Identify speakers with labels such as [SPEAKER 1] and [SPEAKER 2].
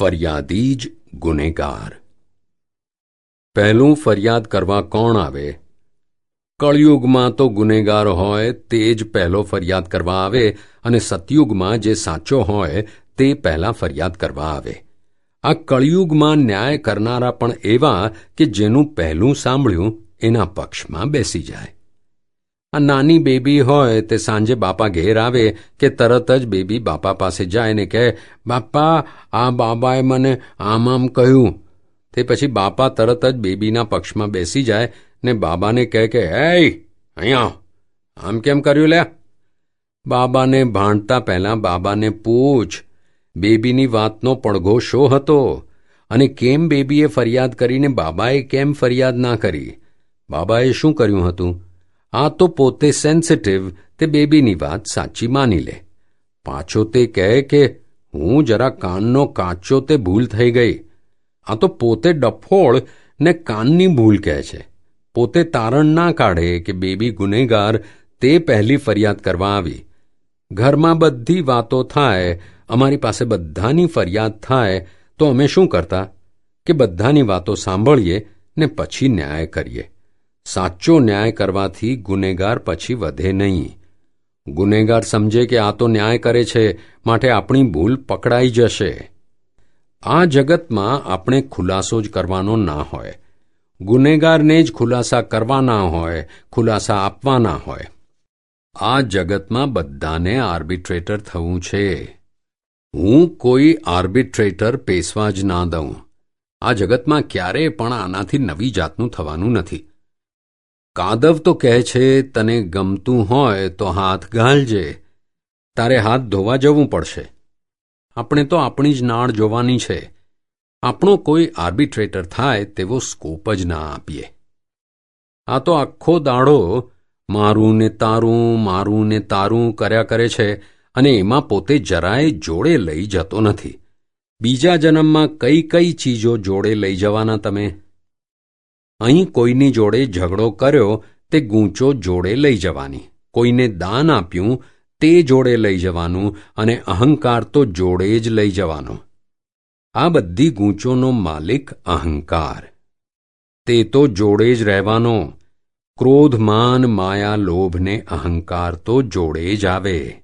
[SPEAKER 1] ફરિયાદી જ ગુનેગાર. પહેલું ફરિયાદ કરવા કોણ આવે? કળયુગમાં તો ગુનેગાર હોય તે જ પહેલો ફરિયાદ કરવા આવે અને સતયુગમાં જે સાચો હોય તે પહેલા ફરિયાદ કરવા આવે. આ કળયુગમાં ન્યાય કરનારા પણ એવા કે જેનું પહેલું સાંભળ્યું એના પક્ષમાં બેસી જાય. આ નાની બેબી હોય તે સાંજે બાપા ઘેર આવે કે તરત જ બેબી બાપા પાસે જાય ને કહે, બાપા, આ બાબાએ મને આમ આમ કહ્યું. તે પછી બાપા તરત જ બેબીના પક્ષમાં બેસી જાય ને બાબાને કહે કે, હે અહીંયા આમ કેમ કર્યું લે બાબાને ભાંડતા પહેલાં બાબાને પૂછ, બેબીની વાતનો પડઘો શો હતો? અને કેમ બેબીએ ફરિયાદ કરીને બાબાએ કેમ ફરિયાદ ના કરી? બાબાએ શું કર્યું હતું? આ તો પોતે સેન્સિટિવ તે બેબીની વાત સાચી માની લે. પાછો તે કહે કે, હું જરા કાનનો કાચો તે ભૂલ થઈ ગઈ. આ તો પોતે ડફોળ ને કાનની ભૂલ કહે છે. પોતે તારણ ના કાઢે કે બેબી ગુનેગાર તે પહેલી ફરિયાદ કરવા આવી. ઘરમાં બધી વાતો થાય, અમારી પાસે બધાની ફરિયાદ થાય, તો અમે શું કરતા? કે બધાની વાતો સાંભળીએ ને પછી ન્યાય કરીએ. સાચો ન્યાય કરવાથી ગુનેગાર પછી વધે નહીં. ગુનેગાર સમજે કે આ તો ન્યાય કરે છે, માટે આપણી ભૂલ પકડાઈ જશે. આ જગતમાં આપણે ખુલાસો જ કરવાનો ના હોય. ગુનેગારને જ ખુલાસા કરવાના હોય, ખુલાસા આપવાના હોય. આ જગતમાં બધાને આર્બિટ્રેટર થવું છે. હું કોઈ આર્બિટ્રેટર પેશવા જ ના દઉં. આ જગતમાં ક્યારેય પણ આનાથી નવી જાતનું થવાનું નથી. કાદવ તો કહે છે, તને ગમતું હોય તો હાથ ઘાલજે તારે હાથ ધોવા જવું પડશે. આપણે તો આપણી જ નાળ જોવાની છે. આપણો કોઈ આર્બિટ્રેટર થાય તેવો સ્કોપ જ ના આપીએ. આ તો આખો દાડો મારું ને તારું, મારું ને તારું કર્યા કરે છે અને એમાં પોતે જરાય જોડે લઈ જતો નથી. બીજા જન્મમાં કઈ કઈ ચીજો જોડે લઈ જવાના તમે? અહીં કોઈની જોડે ઝઘડો કર્યો, તે ગૂંચો જોડે લઈ જવાની. કોઈને દાન આપ્યું, તે જોડે લઈ જવાનું અને અહંકાર તો જોડે જ લઈ જવાનો. આ બધી ગૂંચોનો માલિક અહંકાર. તે તો જોડે જ રહેવાનો. ક્રોધ માન માયા લોભને અહંકાર તો જોડે જ આવે.